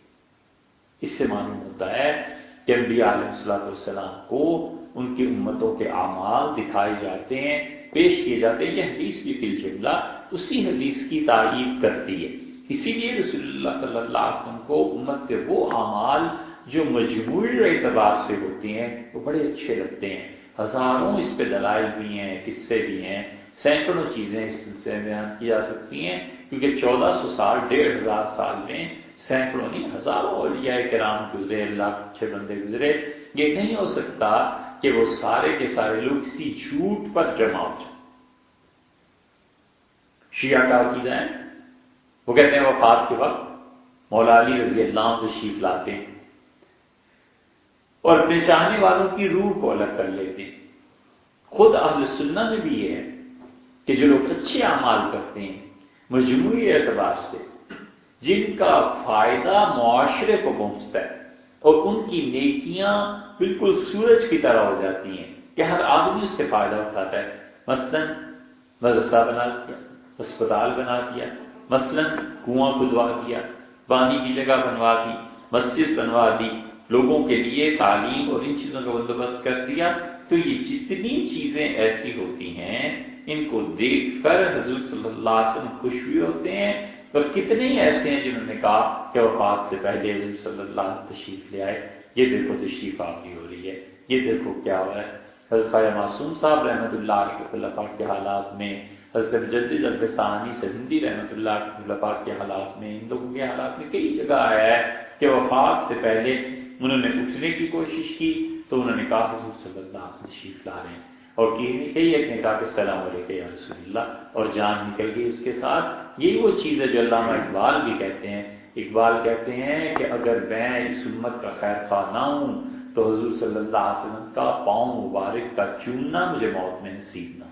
اس سے معلوم ہوتا ہے کہ انبیاء علیہ السلام والسلام کو ان کی امتوں کے اعمال دکھائے جاتے ہیں، پیش کیے جاتے ہیں۔ یہ حدیث بھی فل جملہ اسی حدیث کی تعریف کرتی ہے۔ اسی لیے رسول اللہ صلی اللہ علیہ وسلم کو امت کے وہ اعمال جو مجموعی اعتبار سے ہوتی ہیں، وہ بڑے اچھے لگتے ہیں۔ ہزاروں اس پہ دلائل بھی ہیں، قصے بھی ہیں۔ سینکڑوں چیزیں اس سلسلے میں بیان کی جا سکتی ہیں۔ کیونکہ چودہ سو سال، ڈیڑھ ہزار سال میں سینکڑوں نہیں، ہزاروں اولیاء کرام گزرے، اللہ اچھے بندے گزرے۔ یہ نہیں ہو سکتا کہ وہ سارے کے سارے لوگ کسی جھوٹ پر جمع ہو جائیں۔ شیعہ کا عقیدہ ہے۔ وہ کہتے ہیں وفات کے وقت مولا علی رضی اللہ تشریف لاتے ہیں اور اپنے چاہنے والوں کی روح کو الگ کر لیتے ہیں۔ خود اہل سننا میں بھی یہ ہے کہ جو لوگ اچھے اعمال کرتے ہیں مجموعی اعتبار سے جن کا فائدہ معاشرے کو پہنچتا ہے اور ان کی نیکیاں بالکل سورج کی طرح ہو جاتی ہیں کہ ہر آدمی اس سے فائدہ اٹھاتا ہے۔ مثلا مدرسہ بنا دیا اسپتال بنا دیا، مثلا کنواں کھدوا دیا، پانی کی جگہ بنوا دی، مسجد بنوا دی، لوگوں کے لیے تعلیم اور ان چیزوں کا بندوبست کر دیا۔ تو یہ جتنی چیزیں ایسی ہوتی ہیں ان کو دیکھ کر حضور صلی اللہ علیہ وسلم خوش بھی ہوتے ہیں اور کتنے ہی ایسے ہیں جنہوں نے کہا کہ وفات سے پہلے حضور صلی اللہ علیہ وسلم تشریف لے آئے۔ یہ دیکھو تشریف آوری ہو رہی ہے۔ یہ دیکھو کیا ہو رہا ہے۔ حضرت معصوم صاحب رحمۃ اللہ علیہ پاک کے حالات میں، حضرت مجدد الفسانی سہندی رحمۃ اللہ پاک کے حالات میں، ان لوگوں کے حالات میں کئی جگہ آیا ہے کہ وفات سے پہلے انہوں نے اٹھنے کی کوشش کی تو انہوں نے کہا حضور صلی اللہ علیہ وسلم تشریف لا رہے ہیں۔ اور کی نہیں ایک نے کہا کہ السلام علیکم یا رسول اللہ، اور جان نکل گئی اس کے ساتھ۔ یہی وہ چیز ہے جو علامہ اقبال بھی کہتے ہیں۔ اقبال کہتے ہیں کہ اگر میں اس امت کا خیر خواہ نہ ہوں تو حضور صلی اللہ علیہ وسلم کا پاؤں مبارک کا چوننا مجھے موت میں نصیب نہ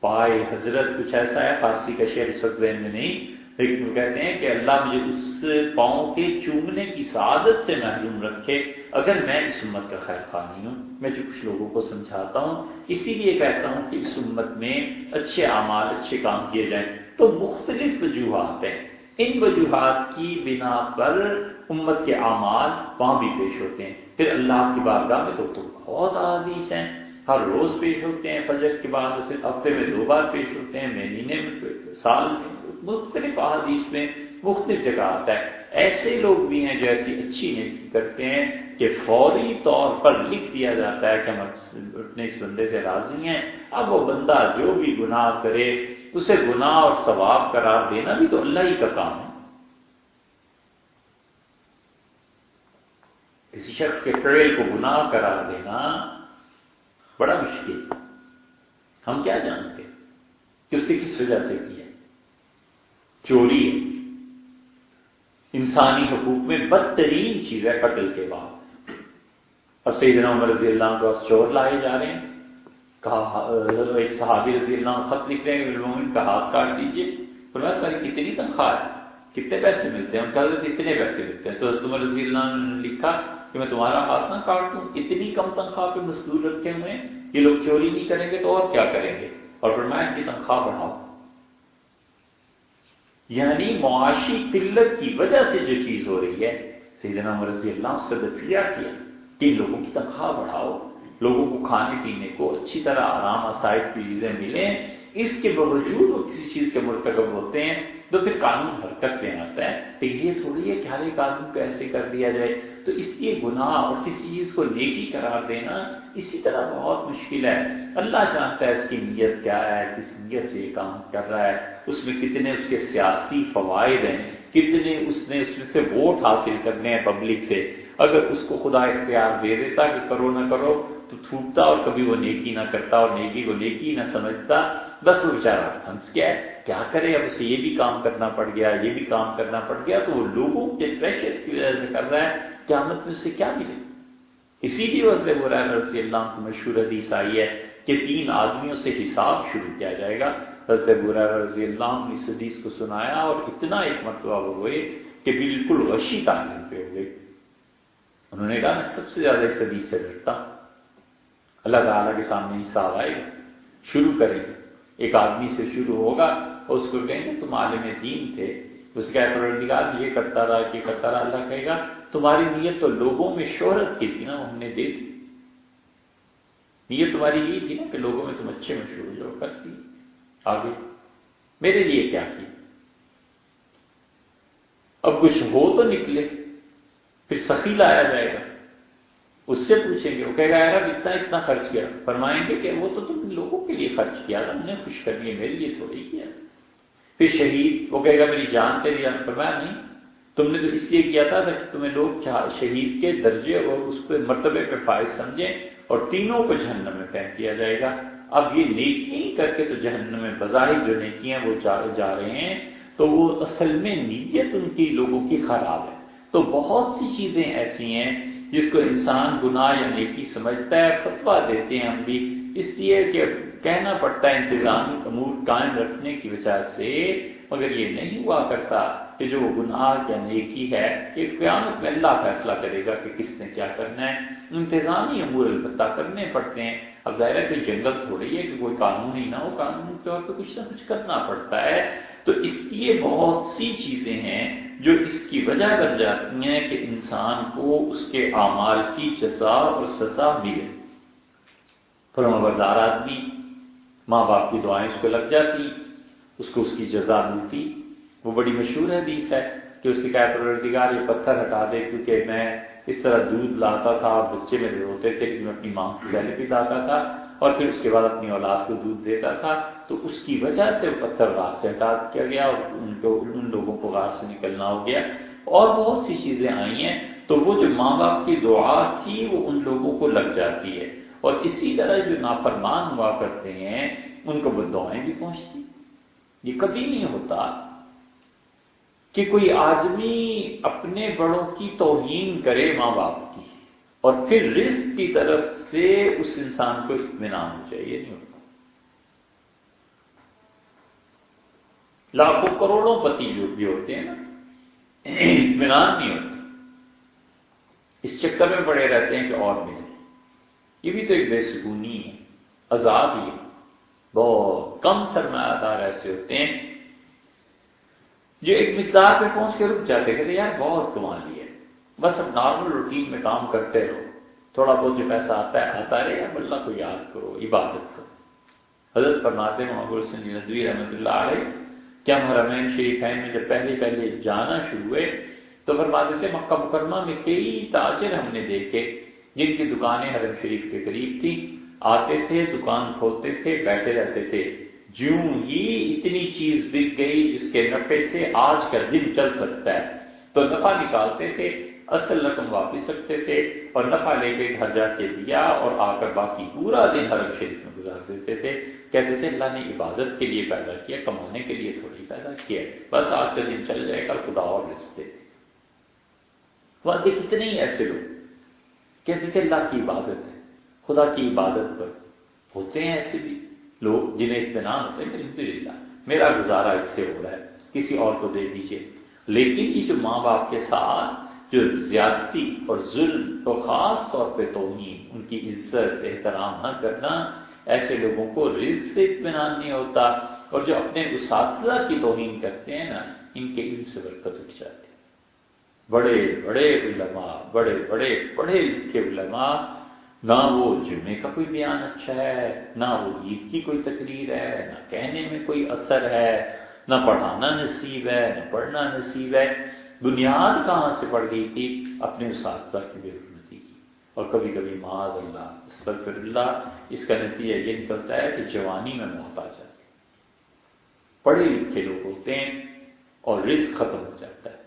پائے حضرت کچھ ایسا ہے، فارسی کا شعر اس وقت ذہن میں نہیں۔ لیکن وہ کہتے ہیں کہ اللہ مجھے اس پاؤں کے چومنے کی سعادت سے محروم رکھے۔ اگر میں اس امت کا خیر خواہ نہیں ہوں میں جو کچھ لوگوں کو سمجھاتا ہوں اسی لیے کہتا ہوں کہ اس امت میں اچھے اعمال اچھے کام کیے جائیں۔ تو مختلف وجوہات ہیں۔ ان وجوہات کی بنا پر امت کے اعمال وہاں بھی پیش ہوتے ہیں۔ پھر اللہ کی بارگاہ میں تو, تو بہت حادیث ہیں۔ ہر روز پیش ہوتے ہیں فجر کے بعد صرف ہفتے میں دو بار پیش ہوتے ہیں مہینے میں سال میں۔ مختلف احادیث میں مختلف جگہ آتا ہے۔ ایسے لوگ بھی ہیں جو ایسی اچھی نیکی کرتے ہیں کہ فوری طور پر لکھ دیا جاتا ہے کہ ہم اپنے اس بندے سے راضی ہیں۔ اب وہ بندہ جو بھی گناہ کرے، اسے گناہ اور ثواب قرار دینا بھی تو اللہ ہی کا کام ہے۔ کسی شخص کے فعل کو گناہ قرار دینا بڑا مشکل ہم کیا جانتے کہ اس نے کس وجہ سے کیا؟ چوری ہے۔ انسانی حقوق میں بدترین چیز ہے قتل کے بعد۔ اور سیدنا عمر رضی اللہ کے پاس چور لائے جا رہے ہیں۔ کہا، ایک صحابی رضی اللہ خط لکھ رہے ہیں ان کا ہاتھ کاٹ دیجیے فرمایا، تمہاری کتنی تنخواہ ہے؟ کتنے پیسے ملتے ہیں؟ ان کا اتنے پیسے ملتے ہیں۔ تو عمر رضی اللہ نے لکھا کہ میں تمہارا ہاتھ نہ کاٹ دوں، اتنی کم تنخواہ پہ مزدور رکھے ہوئے ہیں، یہ لوگ چوری نہیں کریں گے تو اور کیا کریں گے؟ اور فرمایا، ان کی تنخواہ بڑھاؤ۔ یعنی معاشی قلت کی وجہ سے جو چیز ہو رہی ہے، سیدنا رضی اللہ اس کا دفیہ کیا کہ لوگوں کی تنخواہ بڑھاؤ، لوگوں کو کھانے پینے کو اچھی طرح آرام آسائد کی چیزیں ملیں۔ اس کے باوجود وہ کسی چیز کے مرتکب ہوتے ہیں تو پھر قانون حرکت میں آتا ہے۔ تو یہ تھوڑی ہے کہ ہر ایک آدمی کو ایسے کر دیا جائے۔ تو اس لیے گناہ اور کسی چیز کو نیکی قرار دینا اسی طرح بہت مشکل ہے۔ اللہ جانتا ہے اس کی نیت کیا ہے، کس نیت سے یہ کام کر رہا ہے، اس میں کتنے اس کے سیاسی فوائد ہیں، کتنے اس نے اس میں سے ووٹ حاصل کرنے ہیں پبلک سے۔ اگر اس کو خدا اختیار دے دیتا کہ کرو نہ کرو، تو تھوٹتا اور کبھی وہ نیکی نہ کرتا اور نیکی کو نیکی نہ سمجھتا۔ بس وہ بیچارہ ہنس گیا ہے۔ کیا کرے؟ اب اسے یہ بھی کام کرنا پڑ گیا، یہ بھی کام کرنا پڑ گیا، تو وہ لوگوں کے پریشر کی وجہ سے کر رہا ہے۔ قیامت میں اسے کیا ملے؟ اسی لیے وزر برائے رضی اللہ کو مشہور حدیث آئی ہے کہ تین آدمیوں سے حساب شروع کیا جائے گا۔ حضرت برائے رضی اللہ نے اس حدیث کو سنایا اور اتنا ایک مرتبہ وہ ہوئے کہ بالکل غشی تعلیم پہ ہوئے انہوں نے کہا، میں سب سے زیادہ اس حدیث سے ڈرتا اللہ تعالیٰ کے سامنے حساب آئے گا، شروع کریں گے ایک آدمی سے شروع ہوگا اور اس کو کہیں گے، تم عالم دین تھے۔ اس کا پروردگار، یہ کرتا رہا، یہ کرتا رہا، اللہ کہے گا تمہاری نیت تو لوگوں میں شہرت کی تھی نا، ہم نے دے دی۔ نیت تمہاری یہ تھی نا کہ لوگوں میں تم اچھے مشہور جو کرتی آگے۔ میرے لیے کیا کیا؟ اب کچھ ہو تو نکلے، پھر سخی لایا جائے گا۔ اس سے پوچھیں گے، وہ کہے گا یار اب اتنا اتنا خرچ کیا۔ فرمائیں گے کہ وہ تو تم لوگوں کے لیے خرچ کیا تھا، ہم نے خوش کر لیے میرے لیے تھوڑی کیا۔ پھر شہید، وہ کہے گا، میری جان کے لیے فرمایا نہیں تم نے تو اس لیے کیا تھا کہ تمہیں لوگ شہید کے درجے اور اس پہ مرتبے پہ فائز سمجھیں اور تینوں کو جہنم میں پھینک دیا جائے گا۔ اب یہ نیکی کر کے تو جہنم میں بظاہر جو نیکیاں وہ جا رہے ہیں، تو وہ اصل میں نیت ان کی لوگوں کی خراب ہے۔ تو بہت سی چیزیں ایسی ہیں جس کو انسان گناہ یا نیکی سمجھتا ہے فتوا دیتے ہیں ہم بھی۔ اس لیے کہ کہنا پڑتا ہے انتظامی امور قائم رکھنے کی وجہ سے مگر یہ نہیں ہوا کرتا۔ کہ جو گناہ یا نیکی ہے یہ قیامت میں اللہ فیصلہ کرے گا کہ کس نے کیا کرنا ہے۔ انتظامی امور البتہ کرنے پڑتے ہیں۔ اب ظاہر ہے کوئی جنگل تھوڑی ہے کہ کوئی قانون ہی نہ ہو، قانون کے طور پہ کچھ نہ کچھ کرنا پڑتا ہے۔ تو اس لیے بہت سی چیزیں ہیں جو اس کی وجہ بن جاتی ہیں کہ انسان کو اس کے اعمال کی جزا اور سزا ملے۔ فرمبردار آدمی ماں باپ کی دعائیں اس کو لگ جاتی، اس کو اس کی جزا ملتی۔ وہ بڑی مشہور حدیث ہے کہ اس شکایت پروردگار یہ پتھر ہٹا دے کیونکہ میں اس طرح دودھ لاتا تھا، بچے میرے روتے تھے کہ میں اپنی ماں کو پہلے بھی لاتا تھا اور پھر اس کے بعد اپنی اولاد کو دودھ دیتا تھا۔ تو اس کی وجہ سے وہ پتھر غار سے ہٹا کیا گیا اور ان کو، ان لوگوں کو غار سے نکلنا ہو گیا۔ اور بہت سی چیزیں آئی ہیں۔ تو وہ جو ماں باپ کی دعا تھی، وہ ان لوگوں کو لگ جاتی ہے۔ اور اسی طرح جو نافرمان ہوا کرتے ہیں، ان کو وہ دعائیں بھی پہنچتی۔ یہ کبھی نہیں ہوتا کہ کوئی آدمی اپنے بڑوں کی توہین کرے ماں باپ کی اور پھر رزق کی طرف سے اس انسان کو اطمینان ہو جائے، یہ نہیں ہوتا۔ لاکھوں کروڑوں پتی جو بھی ہوتے ہیں نا، اطمینان نہیں ہوتا اس چکر میں پڑے رہتے ہیں کہ اور ملے یہ بھی تو ایک بے سکونی ہے، عذاب ہی ہے۔ بہت کم سرمایہ دار ایسے ہوتے ہیں جو ایک مقدار پہ پہنچ کے رک جاتے کہتے یار بہت کما لیا بس اب نارمل روٹین میں کام کرتے رہو۔ تھوڑا بہت جو پیسہ آتا ہے، آتا رہے، اب اللہ کو یاد کرو، عبادت کرو۔ حضرت فرماتے ہیں محبول سنجی ندوی رحمۃ اللہ علیہ، کیا حرمین شریف میں جب پہلے پہلے جانا شروع ہوئے، تو فرماتے تھے، مکہ مکرمہ میں کئی تاجر ہم نے دیکھے، جن کی دکانیں حرم شریف کے قریب تھی آتے تھے، دکان کھولتے تھے، بیٹھے رہتے تھے۔ جوں ہی اتنی چیز بک گئی جس کے نفے سے آج کا دن چل سکتا ہے۔ تو نفع نکالتے تھے، اصل رقم واپس رکھتے تھے اور نفع لے کے گھر جا کے دیا اور آ کر باقی پورا دن حرم شریف میں گزار دیتے تھے۔ کہتے تھے، اللہ نے عبادت کے لیے پیدا کیا، کمانے کے لیے تھوڑی پیدا کیا بس آج کا دن چل جائے گا، خدا اور رشتے وہاں کتنے ہی ایسے لوگ۔ کہتے تھے، اللہ کی عبادت ہے، خدا کی عبادت پر ہوتے ہیں ایسے بھی۔ لوگ جنہیں اطمینان ہوتے ہیں الحمد للہ میرا گزارا اس سے ہو رہا ہے، کسی اور کو دے دیجیے لیکن یہ جو ماں باپ کے ساتھ جو زیادتی اور ظلم اور خاص طور پہ توہین، ان کی عزت، احترام نہ کرنا، ایسے لوگوں کو رزق سے اطمینان نہیں ہوتا، اور جو اپنے اساتذہ کی توہین کرتے ہیں نا، ان کے علم سے برکت اٹھ جاتی۔ بڑے بڑے علماء، بڑے بڑے پڑھے لکھے علماء نہ وہ جمعے کا کوئی بیان اچھا ہے، نہ وہ عید کی کوئی تقریر ہے، نہ کہنے میں کوئی اثر ہے، نہ پڑھانا نصیب ہے، نہ پڑھنا نصیب ہے۔ بنیاد کہاں سے پڑ گئی تھی؟ اپنے اساتذہ کی بے حرمتی کی۔ اور کبھی کبھی معاذ اللہ، استغفر اللہ، اس کا نتیجہ یہ نکلتا ہے کہ جوانی میں موت آ جاتی پڑھے لکھے لوگ ہوتے ہیں اور رزق ختم ہو جاتا ہے۔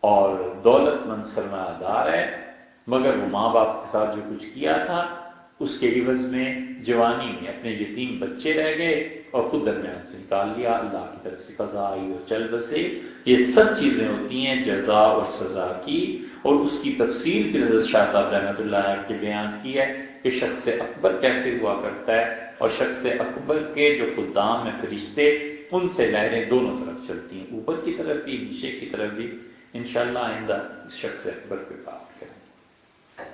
اور دولت مند سرمایہ دار ہے مگر وہ ماں باپ کے ساتھ جو کچھ کیا تھا، اس کے عوض میں جوانی میں اپنے یتیم بچے رہ گئے اور خود درمیان سے نکال لیا۔ اللہ کی طرف سے قضا آئی اور چل بسے۔ یہ سب چیزیں ہوتی ہیں جزا اور سزا کی۔ اور اس کی تفصیل کی حضرت شاہ صاحب رحمۃ اللہ کے بیان کی ہے کہ شخص اکبر کیسے ہوا کرتا ہے اور شخص اکبر کے جو خدام میں فرشتے، ان سے لہریں دونوں طرف چلتی ہیں۔ اوپر کی طرف بھی، نیچے کی طرف بھی۔ انشاءاللہ آئندہ اس شخص اکبر کے پاس۔